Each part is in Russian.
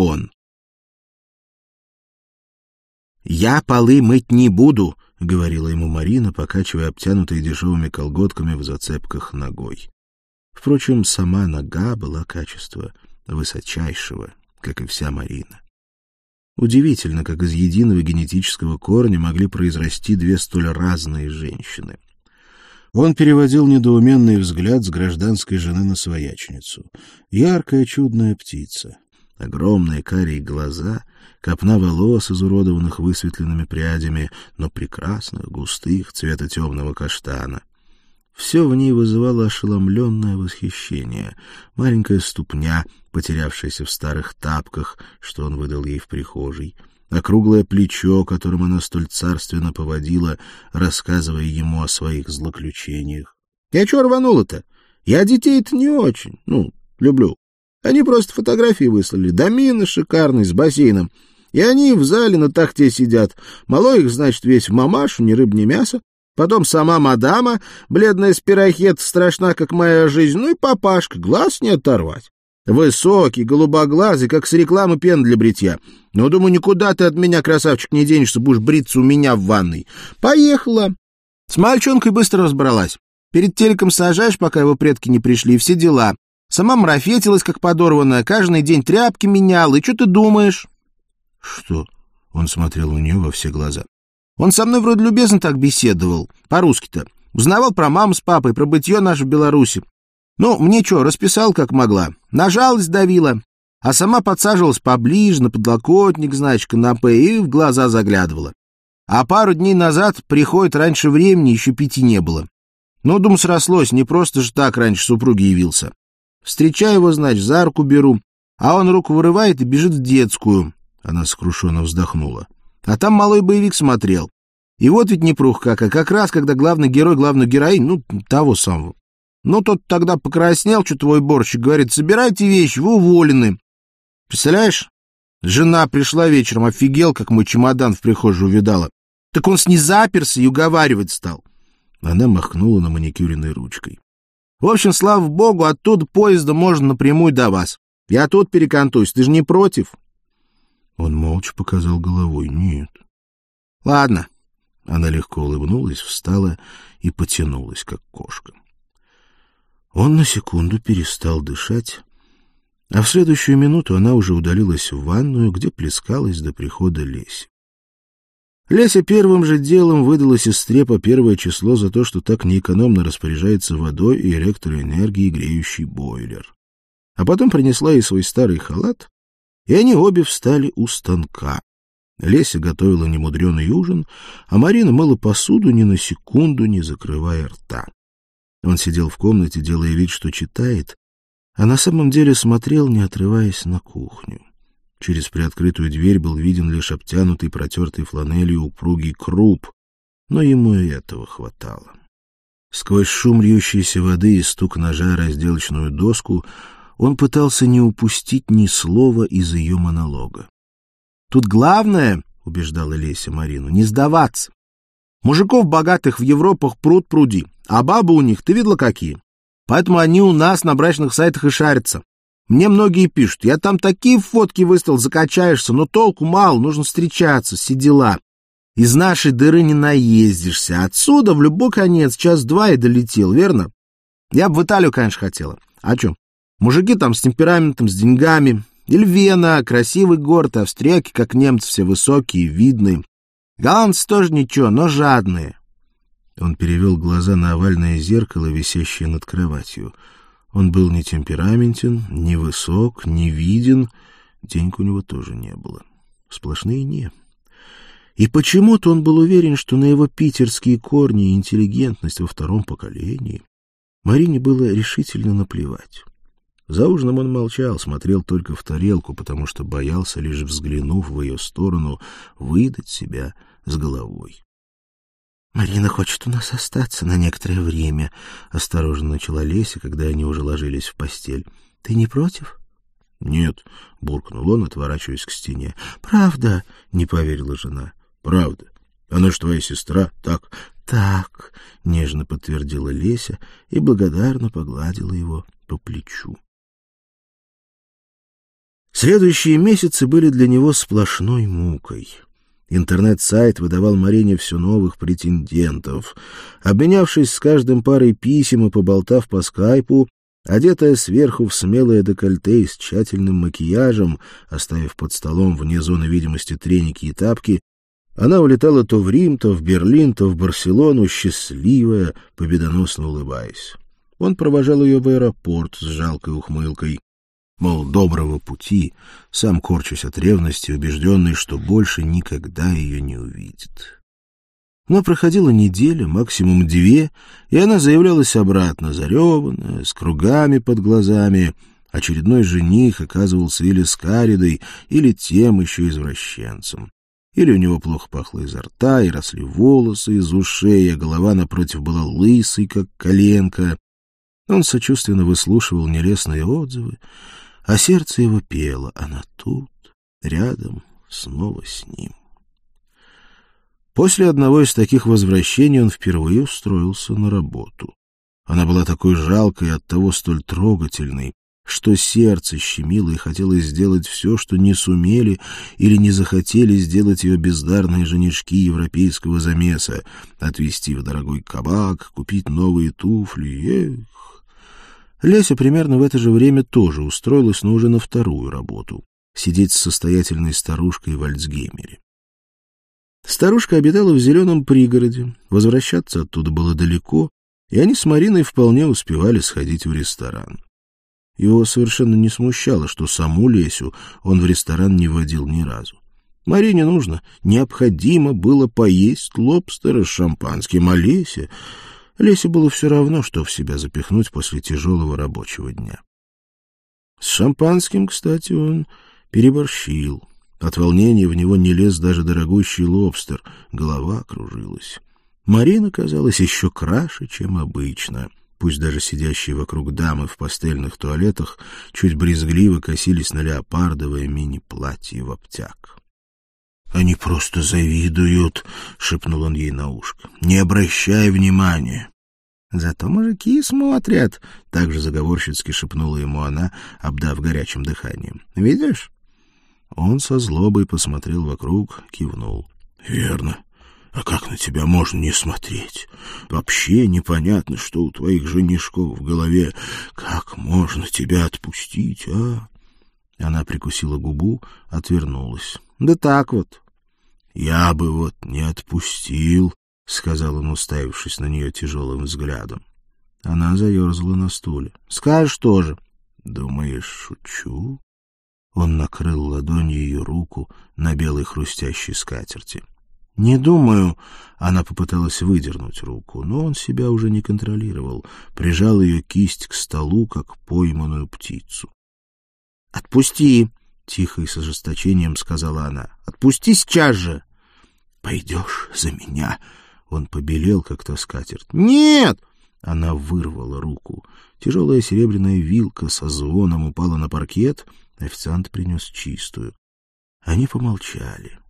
он. «Я полы мыть не буду», — говорила ему Марина, покачивая обтянутой дешевыми колготками в зацепках ногой. Впрочем, сама нога была качества высочайшего, как и вся Марина. Удивительно, как из единого генетического корня могли произрасти две столь разные женщины. Он переводил недоуменный взгляд с гражданской жены на своячницу. Яркая чудная птица. Огромные карие глаза, копна волос, изуродованных высветленными прядями, но прекрасных, густых, цвета темного каштана. Все в ней вызывало ошеломленное восхищение. Маленькая ступня, потерявшаяся в старых тапках, что он выдал ей в прихожей, округлое плечо, которым она столь царственно поводила, рассказывая ему о своих злоключениях. — Я чего рванула-то? Я детей-то не очень, ну, люблю. Они просто фотографии выслали. Домины шикарный, с бассейном. И они в зале на тахте сидят. Мало их, значит, весь в мамашу, ни рыб, ни мясо. Потом сама мадама, бледная спирохет, страшна, как моя жизнь, ну и папашка, глаз не оторвать. Высокий, голубоглазый, как с рекламы пен для бритья. Но, думаю, никуда ты от меня, красавчик, не денешься, будешь бриться у меня в ванной. Поехала. С мальчонкой быстро разобралась. Перед телеком сажаешь, пока его предки не пришли, и все дела. Сама мрафетилась, как подорванная, каждый день тряпки меняла. И что ты думаешь? — Что? — он смотрел у нее во все глаза. Он со мной вроде любезно так беседовал, по-русски-то. Узнавал про маму с папой, про бытие наше в Беларуси. Ну, мне что, расписал как могла. Нажалась, давила. А сама подсаживалась поближе, на подлокотник, значит, канапе, и в глаза заглядывала. А пару дней назад приходит раньше времени, еще пяти не было. Ну, дум срослось, не просто же так раньше супруги явился. Встречаю его, значит, за руку беру, а он руку вырывает и бежит в детскую. Она сокрушенно вздохнула. А там малой боевик смотрел. И вот ведь непрух как, а как раз, когда главный герой главную героиню, ну, того самого. Ну, тот тогда покраснел, что твой борщик говорит, собирайте вещи, вы уволены. Представляешь? Жена пришла вечером, офигел, как мой чемодан в прихожую увидала. Так он с ней заперся и уговаривать стал. Она махнула на маникюренной ручкой. В общем, слава богу, оттуда поезда можно напрямую до вас. Я тут перекантуюсь, ты же не против? Он молча показал головой. «Нет». «Ладно». Она легко улыбнулась, встала и потянулась, как кошка. Он на секунду перестал дышать, а в следующую минуту она уже удалилась в ванную, где плескалась до прихода Леси. Леся первым же делом выдала сестре по первое число за то, что так неэкономно распоряжается водой и электроэнергией греющий бойлер. А потом принесла ей свой старый халат и они обе встали у станка. Леся готовила немудреный ужин, а Марина мыла посуду ни на секунду, не закрывая рта. Он сидел в комнате, делая вид, что читает, а на самом деле смотрел, не отрываясь на кухню. Через приоткрытую дверь был виден лишь обтянутый протертой фланелью упругий круп, но ему и этого хватало. Сквозь шум льющейся воды и стук ножа разделочную доску он пытался не упустить ни слова из ее монолога. «Тут главное, — убеждала Леся Марину, — не сдаваться. Мужиков богатых в Европах пруд пруди, а бабы у них, ты видела какие? Поэтому они у нас на брачных сайтах и шарятся. Мне многие пишут, я там такие фотки выставил, закачаешься, но толку мало, нужно встречаться, все дела. Из нашей дыры не наездишься. Отсюда в любой конец, час-два и долетел, верно? Я бы в Италию, конечно, хотела. А что? Мужики там с темпераментом, с деньгами. Или Вена, красивый город, австрияки, как немцы, все высокие, видные. Голландцы тоже ничего, но жадные. Он перевел глаза на овальное зеркало, висящее над кроватью. Он был не темпераментен, не высок, не виден. Денег у него тоже не было. Сплошные «не». И почему-то он был уверен, что на его питерские корни и интеллигентность во втором поколении Марине было решительно наплевать. За ужином он молчал, смотрел только в тарелку, потому что боялся, лишь взглянув в ее сторону, выдать себя с головой. — Марина хочет у нас остаться на некоторое время, — осторожно начала Леся, когда они уже ложились в постель. — Ты не против? — Нет, — буркнул он, отворачиваясь к стене. — Правда? — не поверила жена. — Правда. Она ж твоя сестра, так? — Так, — нежно подтвердила Леся и благодарно погладила его по плечу. Следующие месяцы были для него сплошной мукой. Интернет-сайт выдавал Марине все новых претендентов. Обменявшись с каждым парой писем и поболтав по скайпу, одетая сверху в смелое декольте и с тщательным макияжем, оставив под столом вне зоны видимости треники и тапки, она улетала то в Рим, то в Берлин, то в Барселону, счастливая, победоносно улыбаясь. Он провожал ее в аэропорт с жалкой ухмылкой мол, доброго пути, сам корчусь от ревности, убежденный, что больше никогда ее не увидит. Но проходила неделя, максимум две, и она заявлялась обратно, зареванная, с кругами под глазами. Очередной жених оказывался или скаридой, или тем еще извращенцем. Или у него плохо пахло изо рта, и росли волосы из ушей, а голова напротив была лысой, как коленка. Он сочувственно выслушивал нелестные отзывы, а сердце его пело, она тут, рядом, снова с ним. После одного из таких возвращений он впервые устроился на работу. Она была такой жалкой и оттого столь трогательной, что сердце щемило и хотелось сделать все, что не сумели или не захотели сделать ее бездарные женишки европейского замеса, отвезти в дорогой кабак, купить новые туфли. Эх! Леся примерно в это же время тоже устроилась, но уже на вторую работу — сидеть с состоятельной старушкой в Альцгеймере. Старушка обитала в зеленом пригороде, возвращаться оттуда было далеко, и они с Мариной вполне успевали сходить в ресторан. Его совершенно не смущало, что саму Лесю он в ресторан не водил ни разу. Марине нужно, необходимо было поесть лобстера с шампанским, а Лесе Лесе было все равно, что в себя запихнуть после тяжелого рабочего дня. С шампанским, кстати, он переборщил. От волнения в него не лез даже дорогущий лобстер, голова кружилась. Марина казалась еще краше, чем обычно. Пусть даже сидящие вокруг дамы в пастельных туалетах чуть брезгливо косились на леопардовое мини-платье в обтяг. «Они просто завидуют», — шепнул он ей на ушко. «Не обращай внимания». «Зато мужики смотрят», — также заговорщицки шепнула ему она, обдав горячим дыханием. «Видишь?» Он со злобой посмотрел вокруг, кивнул. «Верно. А как на тебя можно не смотреть? Вообще непонятно, что у твоих женишков в голове. Как можно тебя отпустить, а?» Она прикусила губу, отвернулась. Да так вот. Я бы вот не отпустил, сказал он, уставившись на нее тяжелым взглядом. Она заерзала на стуле. Скажешь тоже. Думаешь, шучу? Он накрыл ладонью ее руку на белой хрустящей скатерти. «Не думаю...» Она попыталась выдернуть руку, но он себя уже не контролировал, прижал ее кисть к столу, как пойманную птицу. «Отпусти!» Тихо и с ожесточением сказала она. «Отпусти сейчас же!» «Пойдешь за меня!» Он побелел, как то скатерть. «Нет!» Она вырвала руку. Тяжелая серебряная вилка со звоном упала на паркет. Официант принес чистую. Они помолчали.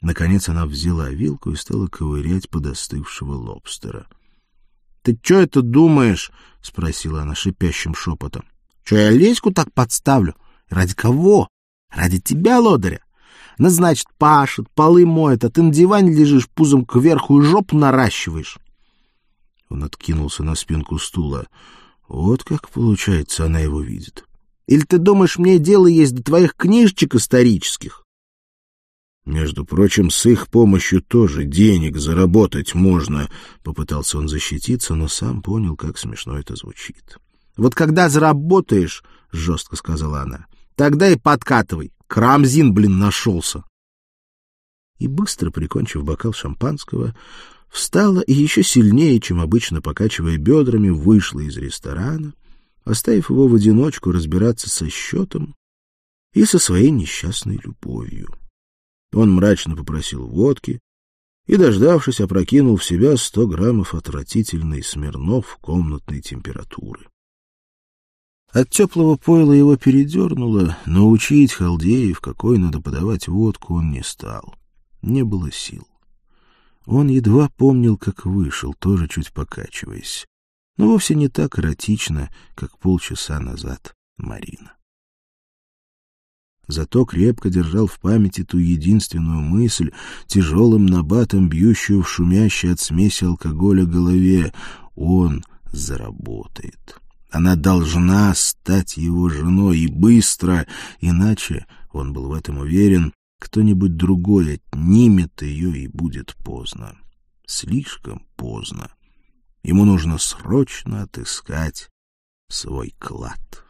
Наконец она взяла вилку и стала ковырять подостывшего лобстера. — Ты что это думаешь? — спросила она шипящим шепотом. — Что, я леську так подставлю? Ради кого? Ради тебя, лодыря. Ну, значит, пашет, полы моет, а ты на диване лежишь пузом кверху и жопу наращиваешь. Он откинулся на спинку стула. Вот как, получается, она его видит. Или ты думаешь, мне дело есть до твоих книжечек исторических? Между прочим, с их помощью тоже денег заработать можно, попытался он защититься, но сам понял, как смешно это звучит. Вот когда заработаешь, жестко сказала она, Тогда и подкатывай. Крамзин, блин, нашелся. И быстро прикончив бокал шампанского, встала и еще сильнее, чем обычно, покачивая бедрами, вышла из ресторана, оставив его в одиночку разбираться со счетом и со своей несчастной любовью. Он мрачно попросил водки и, дождавшись, опрокинул в себя сто граммов отвратительной Смирнов комнатной температуры. От теплого пойла его передернуло, но учить халдеев, какой надо подавать водку, он не стал. Не было сил. Он едва помнил, как вышел, тоже чуть покачиваясь. Но вовсе не так эротично, как полчаса назад Марина. зато крепко держал в памяти ту единственную мысль, тяжелым набатом бьющую в шумящей от смеси алкоголя голове. Он заработает. Она должна стать его женой, и быстро, иначе, он был в этом уверен, кто-нибудь другой отнимет ее, и будет поздно. Слишком поздно. Ему нужно срочно отыскать свой клад.